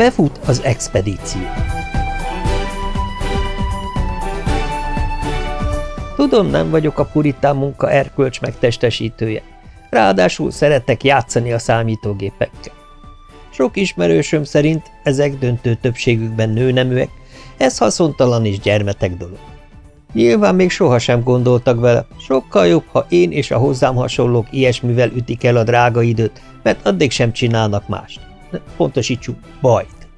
Befut az expedíció. Tudom, nem vagyok a puritán munka erkölcs megtestesítője. Ráadásul szeretek játszani a számítógépekkel. Sok ismerősöm szerint ezek döntő többségükben nőneműek, ez haszontalan és gyermetek dolog. Nyilván még sohasem gondoltak vele, sokkal jobb, ha én és a hozzám hasonlók ilyesmivel ütik el a drága időt, mert addig sem csinálnak mást pontosítsuk, bajt.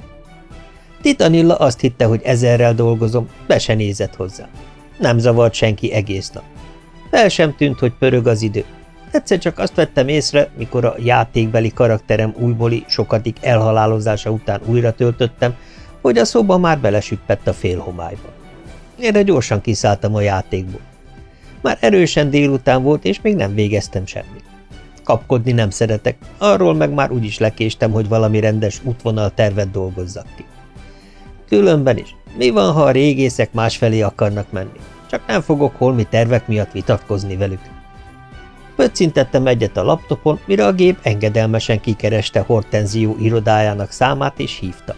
Titanilla azt hitte, hogy ezerrel dolgozom, be se nézett hozzá. Nem zavart senki egész nap. Fel sem tűnt, hogy pörög az idő. Egyszer csak azt vettem észre, mikor a játékbeli karakterem újbóli sokadik elhalálozása után újra töltöttem, hogy a szoba már belesüppett a félhomályba. Erre gyorsan kiszálltam a játékból. Már erősen délután volt, és még nem végeztem semmit. Kapkodni nem szeretek, arról meg már úgyis lekéstem, hogy valami rendes útvonal tervet dolgozzak ki. Különben is, mi van, ha a régészek másfelé akarnak menni? Csak nem fogok holmi tervek miatt vitatkozni velük. Pöccintettem egyet a laptopon, mire a gép engedelmesen kikereste Hortenzió irodájának számát és hívta.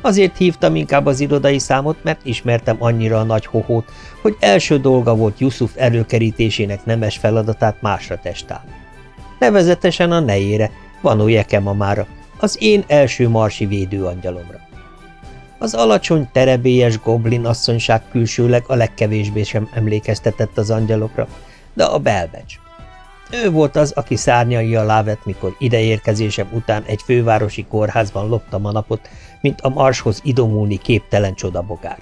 Azért hívtam inkább az irodai számot, mert ismertem annyira a nagy hohót, hogy első dolga volt Yusuf előkerítésének nemes feladatát másra testálni nevezetesen a nejére, Vanó Jekemamára, az én első marsi védőangyalomra. Az alacsony, terebélyes goblin asszonyság külsőleg a legkevésbé sem emlékeztetett az angyalokra, de a belbecs. Ő volt az, aki szárnyai alá vett, mikor ideérkezésem után egy fővárosi kórházban loptam a napot, mint a marshoz idomulni képtelen csodabogár.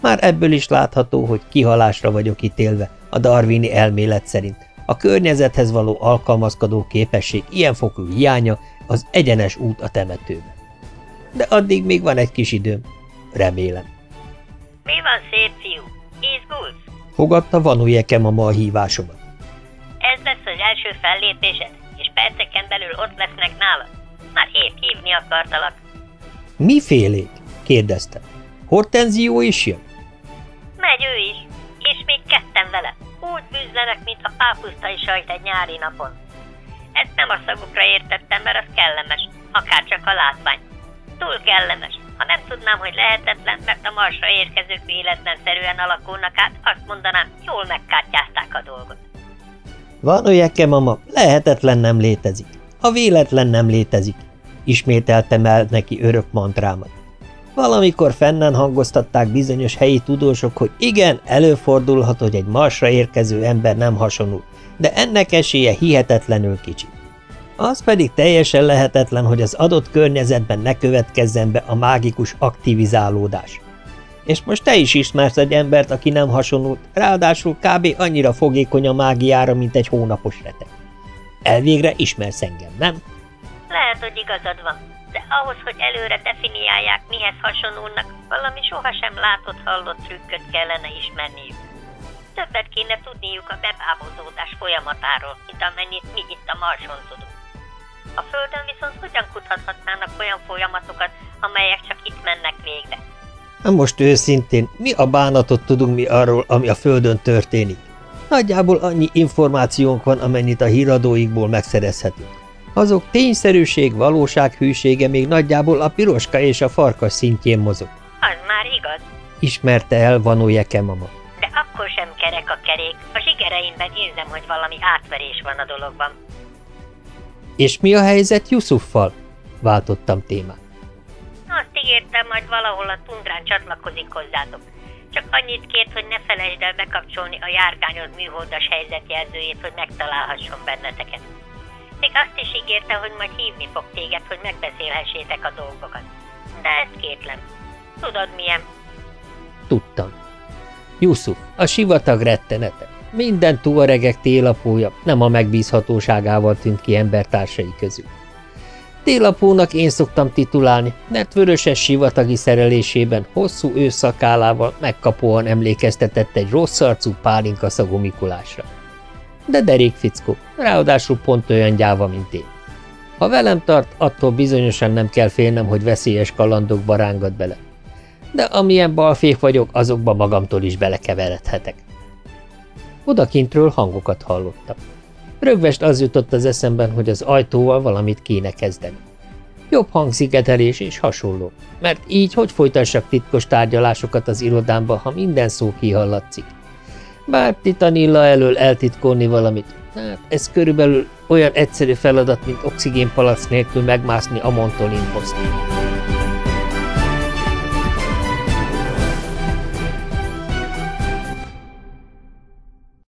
Már ebből is látható, hogy kihalásra vagyok ítélve a darwini elmélet szerint, a környezethez való alkalmazkodó képesség ilyen fokú hiánya az egyenes út a temetőbe. De addig még van egy kis időm. Remélem. Mi van, szép fiú? Izgulsz? Fogadta Vanujeke mama a hívásomat. Első fellépésed, és perceken belül ott lesznek nálad. Már épp hívni akartalak. Mifélék? kérdezte. Hortenzió is jön? Megy ő is, és még ketten vele úgy bűzlenek, mint a pápusztai sajt egy nyári napon. Ezt nem a szagukra értettem, mert az kellemes, akár csak a látvány. Túl kellemes. Ha nem tudnám, hogy lehetetlen, mert a marsra érkezők véletlenszerűen alakulnak át, azt mondanám, jól megkártyázták a dolgot. Van olyan, mama, lehetetlen nem létezik. A véletlen nem létezik. Ismételtem el neki örök mantrámat. Valamikor fennen hangoztatták bizonyos helyi tudósok, hogy igen, előfordulhat, hogy egy marsra érkező ember nem hasonul, de ennek esélye hihetetlenül kicsi. Az pedig teljesen lehetetlen, hogy az adott környezetben ne következzen be a mágikus aktivizálódás. És most te is ismersz egy embert, aki nem hasonlult, ráadásul kb. annyira fogékony a mágiára, mint egy hónapos retek. Elvégre ismersz engem, nem? Lehet, hogy igazad van de ahhoz, hogy előre definiálják, mihez hasonulnak, valami sohasem látott-hallott trükköt kellene ismerniük. Többet kéne tudniuk a bebábozódás folyamatáról, mint amennyit mi itt a Marson tudunk. A Földön viszont hogyan kutathatnának olyan folyamatokat, amelyek csak itt mennek végbe? Most őszintén, mi a bánatot tudunk mi arról, ami a Földön történik? Nagyjából annyi információnk van, amennyit a híradóikból megszerezhetünk. Azok tényszerűség, valóság hűsége még nagyjából a piroska és a farkas szintjén mozog. Az már igaz. Ismerte el Vanó Jekemama. De akkor sem kerek a kerék. A zsigereimben érzem, hogy valami átverés van a dologban. És mi a helyzet Yusuffal? Váltottam témát. Azt ígértem, majd valahol a tundrán csatlakozik hozzátok. Csak annyit kért, hogy ne felejtsd el bekapcsolni a járgányod műholdas helyzetjelzőjét, hogy megtalálhasson benneteket. Még azt is ígérte, hogy majd hívni fog téged, hogy megbeszélhessétek a dolgokat. De ezt kétlem. Tudod milyen? Tudtam. Yusuf, a sivatag rettenete. Minden tuaregek télapója nem a megbízhatóságával tűnt ki embertársai közül. Télapónak én szoktam titulálni, mert vöröses sivatagi szerelésében hosszú őszakálával megkapóan emlékeztetett egy rossz arcú pálinkaszagú Mikulásra de derék fickó, ráadásul pont olyan gyáva, mint én. Ha velem tart, attól bizonyosan nem kell félnem, hogy veszélyes kalandokba rángat bele. De amilyen balfék vagyok, azokba magamtól is belekeveredhetek. Odakintről hangokat hallottam. Rögvest az jutott az eszemben, hogy az ajtóval valamit kéne kezdeni. Jobb hangzigetelés és hasonló, mert így hogy folytassak titkos tárgyalásokat az irodámba, ha minden szó kihallatszik. Bár Titanilla elől eltitkolni valamit, hát ez körülbelül olyan egyszerű feladat, mint oxigénpalac nélkül megmászni a Montolin